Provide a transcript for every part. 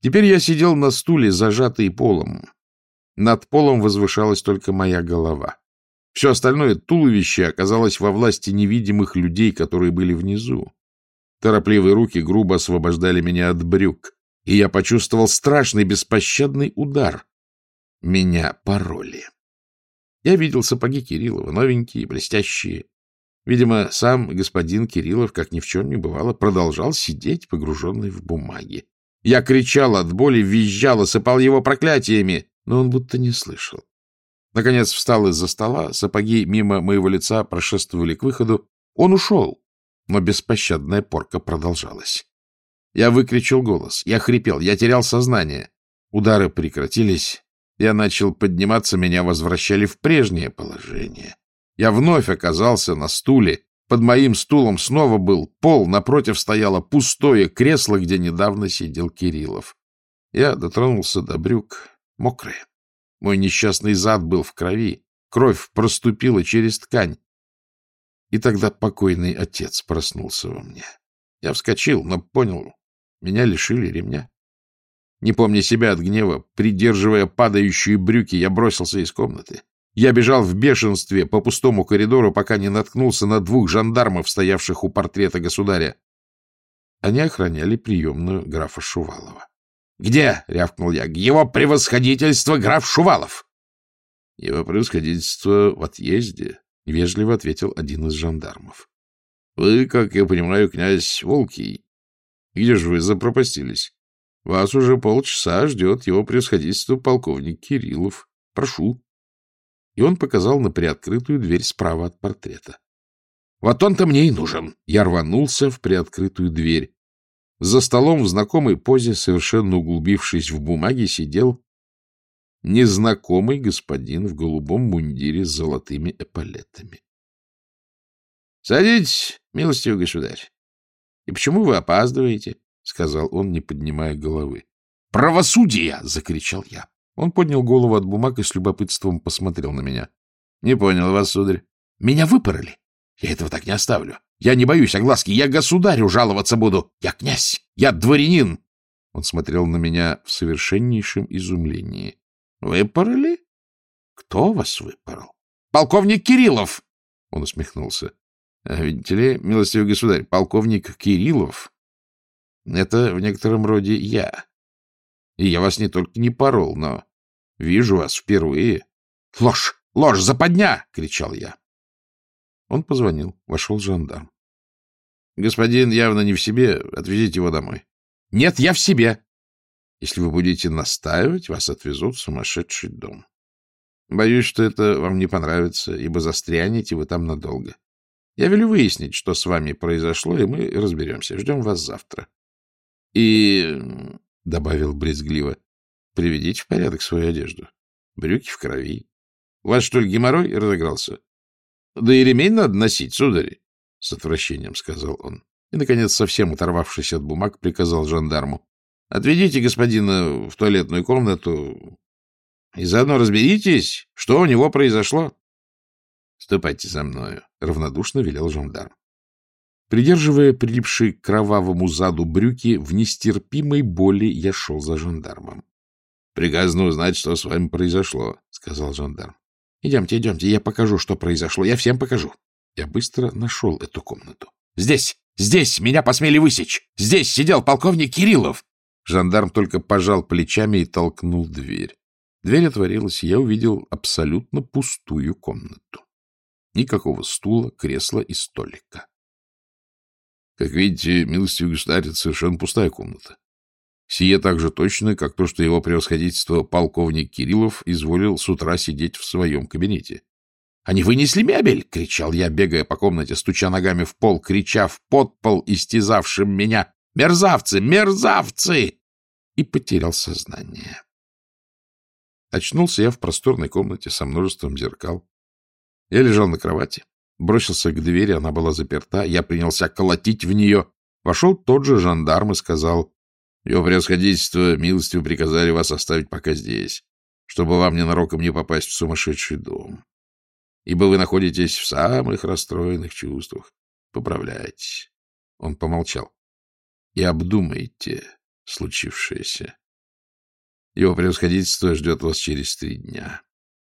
Теперь я сидел на стуле, зажатый полом. Над полом возвышалась только моя голова. Все остальное туловище оказалось во власти невидимых людей, которые были внизу. Торопливые руки грубо освобождали меня от брюк, и я почувствовал страшный беспощадный удар. Меня пороли. Я видел сапоги Кириллова, новенькие, блестящие. Видимо, сам господин Кириллов, как ни в чем не бывало, продолжал сидеть, погруженный в бумаги. Я кричал от боли, визжал, осыпал его проклятиями но он будто не слышал. Наконец встал из-за стола, сапоги мимо моего лица прошествовали к выходу. Он ушел, но беспощадная порка продолжалась. Я выкричал голос, я хрипел, я терял сознание. Удары прекратились, я начал подниматься, меня возвращали в прежнее положение. Я вновь оказался на стуле. Под моим стулом снова был пол, напротив стояло пустое кресло, где недавно сидел Кириллов. Я дотронулся до брюк, мокрые. Мой несчастный зад был в крови, кровь проступила через ткань. И тогда покойный отец проснулся во мне. Я вскочил, но понял, меня лишили ремня. Не помня себя от гнева, придерживая падающие брюки, я бросился из комнаты. Я бежал в бешенстве по пустому коридору, пока не наткнулся на двух жандармов, стоявших у портрета государя. Они охраняли приемную графа Шувалова. — Где? — рявкнул я. — Его превосходительство граф Шувалов. — Его превосходительство в отъезде, — вежливо ответил один из жандармов. — Вы, как я понимаю, князь Волкий. Где же вы запропастились? Вас уже полчаса ждет его превосходительство полковник Кириллов. Прошу. И он показал на приоткрытую дверь справа от портрета. Вот он-то мне и нужен. Я рванулся в приоткрытую дверь. За столом в знакомой позе, совершенно углубившись в бумаге, сидел незнакомый господин в голубом мундире с золотыми эполетами. — Садитесь, милостивый государь. — И почему вы опаздываете? — сказал он, не поднимая головы. — Правосудие! — закричал я. Он поднял голову от бумаг и с любопытством посмотрел на меня. — Не понял вас, сударь. — Меня выпороли. Я этого так не оставлю. Я не боюсь огласки, я государю жаловаться буду. Я князь, я дворянин. Он смотрел на меня в совершеннейшем изумлении. — Выпороли? Кто вас выпорол? — Полковник Кириллов! Он усмехнулся. — Видите ли, милостивый государь, полковник Кириллов — это в некотором роде я. И я вас не только не порол, но вижу вас впервые. — Ложь! Ложь! Западня! — кричал я. Он позвонил. Вошел жандарм. — Господин явно не в себе. Отвезите его домой. — Нет, я в себе. Если вы будете настаивать, вас отвезут в сумасшедший дом. Боюсь, что это вам не понравится, ибо застрянете вы там надолго. Я велю выяснить, что с вами произошло, и мы разберемся. Ждем вас завтра. И, — добавил брезгливо, — приведите в порядок свою одежду. Брюки в крови. У вас, что ли, геморрой разыгрался? Да и ремень надо носить, сударь, — с отвращением сказал он. И, наконец, совсем оторвавшись от бумаг, приказал жандарму. — Отведите господина в туалетную комнату и заодно разберитесь, что у него произошло. — Ступайте за мною, — равнодушно велел жандарм. Придерживая прилипший к кровавому заду брюки, в нестерпимой боли я шел за жандармом. — Приказано узнать, что с вами произошло, — сказал жандарм. — Идемте, идемте, я покажу, что произошло. Я всем покажу. Я быстро нашел эту комнату. — Здесь! Здесь! Меня посмели высечь! Здесь сидел полковник Кириллов! Жандарм только пожал плечами и толкнул дверь. Дверь отворилась, и я увидел абсолютно пустую комнату. Никакого стула, кресла и столика. Как видите, милостивый государь, это совершенно пустая комната. Сие так же точно, как то, что его превосходительство полковник Кириллов изволил с утра сидеть в своем кабинете. — Они вынесли мебель! — кричал я, бегая по комнате, стуча ногами в пол, крича в подпол, истязавшим меня. «Мерзавцы! Мерзавцы!» И потерял сознание. Очнулся я в просторной комнате со множеством зеркал. Я лежал на кровати, бросился к двери, она была заперта, я принялся колотить в нее. Вошел тот же жандарм и сказал, его превосходительство милостью приказали вас оставить пока здесь, чтобы вам ненароком не попасть в сумасшедший дом. Ибо вы находитесь в самых расстроенных чувствах. Поправляйтесь. Он помолчал. И обдумайте случившееся. Его превосходительство ждет вас через три дня.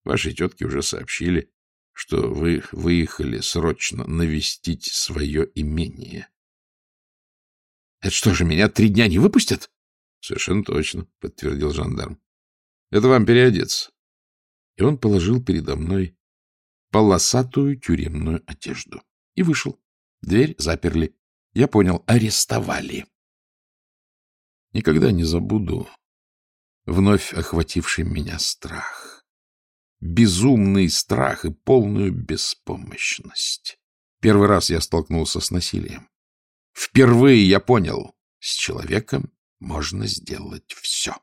Ваши тетки уже сообщили, что вы выехали срочно навестить свое имение. — Это что же, меня три дня не выпустят? — Совершенно точно, — подтвердил жандарм. — Это вам переодеться. И он положил передо мной полосатую тюремную одежду. И вышел. Дверь заперли. Я понял, арестовали. Никогда не забуду вновь охвативший меня страх. Безумный страх и полную беспомощность. Первый раз я столкнулся с насилием. Впервые я понял, с человеком можно сделать все.